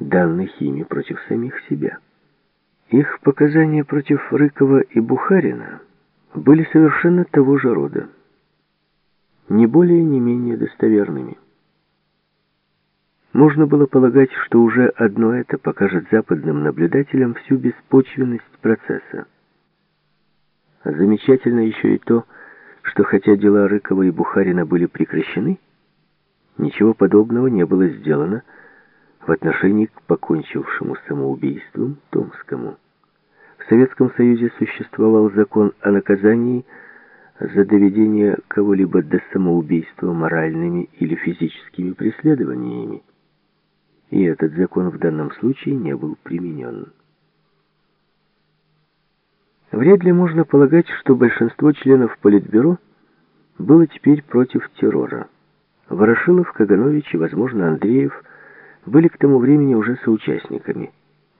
данных ими против самих себя. Их показания против Рыкова и Бухарина были совершенно того же рода, не более, не менее достоверными. Можно было полагать, что уже одно это покажет западным наблюдателям всю беспочвенность процесса. Замечательно еще и то, что хотя дела Рыкова и Бухарина были прекращены, ничего подобного не было сделано в отношении к покончившему самоубийством Томскому. В Советском Союзе существовал закон о наказании за доведение кого-либо до самоубийства моральными или физическими преследованиями и этот закон в данном случае не был применен. Вряд ли можно полагать, что большинство членов Политбюро было теперь против террора. Ворошилов, Каганович и, возможно, Андреев были к тому времени уже соучастниками.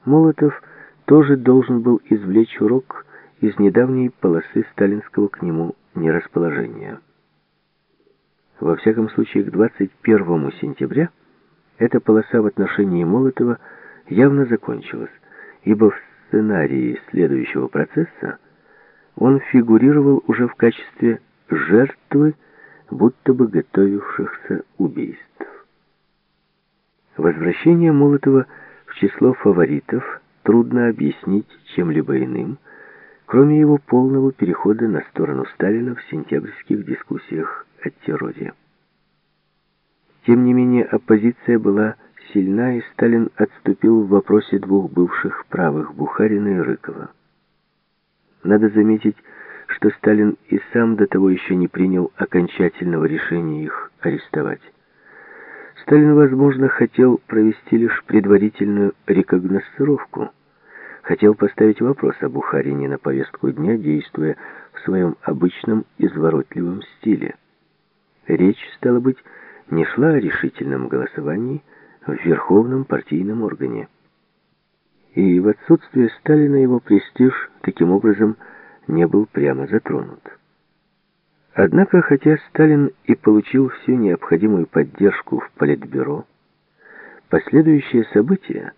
Молотов тоже должен был извлечь урок из недавней полосы сталинского к нему нерасположения. Во всяком случае, к 21 сентября эта полоса в отношении Молотова явно закончилась, ибо в сценарии следующего процесса он фигурировал уже в качестве жертвы, будто бы готовившихся убийств. Возвращение Молотова в число фаворитов трудно объяснить чем-либо иным, кроме его полного перехода на сторону Сталина в сентябрьских дискуссиях о терроре. Тем не менее, оппозиция была сильна, и Сталин отступил в вопросе двух бывших правых, Бухарина и Рыкова. Надо заметить, что Сталин и сам до того еще не принял окончательного решения их арестовать. Сталин, возможно, хотел провести лишь предварительную рекогносцировку, хотел поставить вопрос о Бухарине на повестку дня, действуя в своем обычном изворотливом стиле. Речь, стала быть, не шла о решительном голосовании в Верховном партийном органе. И в отсутствие Сталина его престиж таким образом не был прямо затронут. Однако, хотя Сталин и получил всю необходимую поддержку в Политбюро, последующие события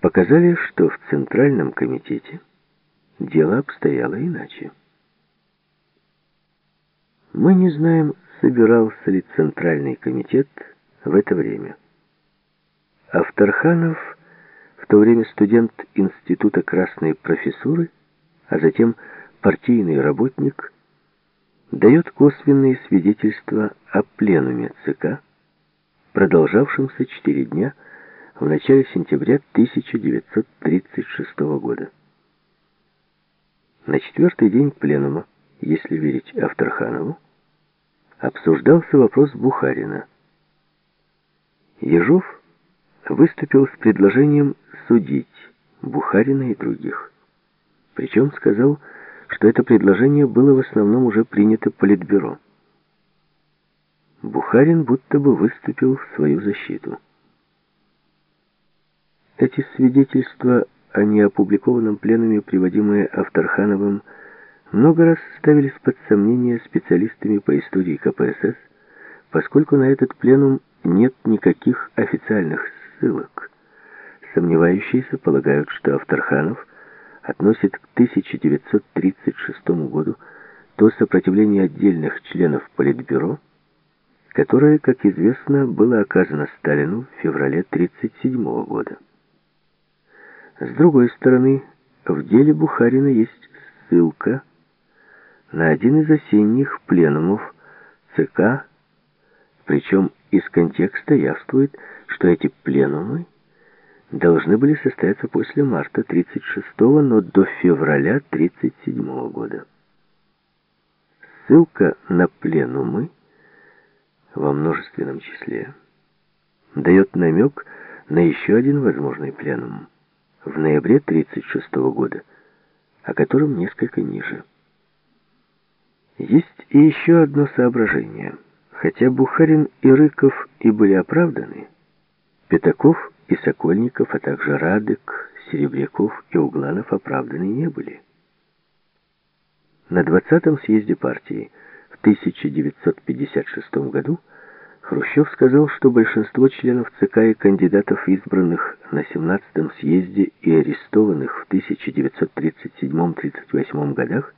показали, что в Центральном комитете дело обстояло иначе. Мы не знаем, собирался ли Центральный комитет в это время. Авторханов, в то время студент Института Красной Профессуры, а затем партийный работник, дает косвенные свидетельства о пленуме ЦК, продолжавшемся четыре дня в начале сентября 1936 года. На четвертый день пленума, если верить Авторханову, обсуждался вопрос Бухарина. Ежов выступил с предложением судить Бухарина и других. Причем сказал, что это предложение было в основном уже принято Политбюро. Бухарин будто бы выступил в свою защиту. Эти свидетельства о неопубликованном пленуме, приводимые Авторхановым, много раз ставились под сомнение специалистами по истории КПСС, поскольку на этот пленум нет никаких официальных ссылок. Сомневающиеся полагают, что Авторханов относит к 1936 году то сопротивление отдельных членов Политбюро, которое, как известно, было оказано Сталину в феврале 1937 года. С другой стороны, в деле Бухарина есть ссылка на один из осенних пленумов ЦК, причем из контекста явствует, что эти пленумы должны были состояться после марта 36-го, но до февраля 37-го года. Ссылка на пленумы во множественном числе дает намек на еще один возможный пленум в ноябре 36 -го года, о котором несколько ниже. Есть и еще одно соображение. Хотя Бухарин и Рыков и были оправданы, Пятаков и Сокольников, а также Радык, Серебряков и Угланов оправданы не были. На 20-м съезде партии в 1956 году Хрущев сказал, что большинство членов ЦК и кандидатов, избранных на 17-м съезде и арестованных в 1937-38 годах,